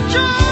the.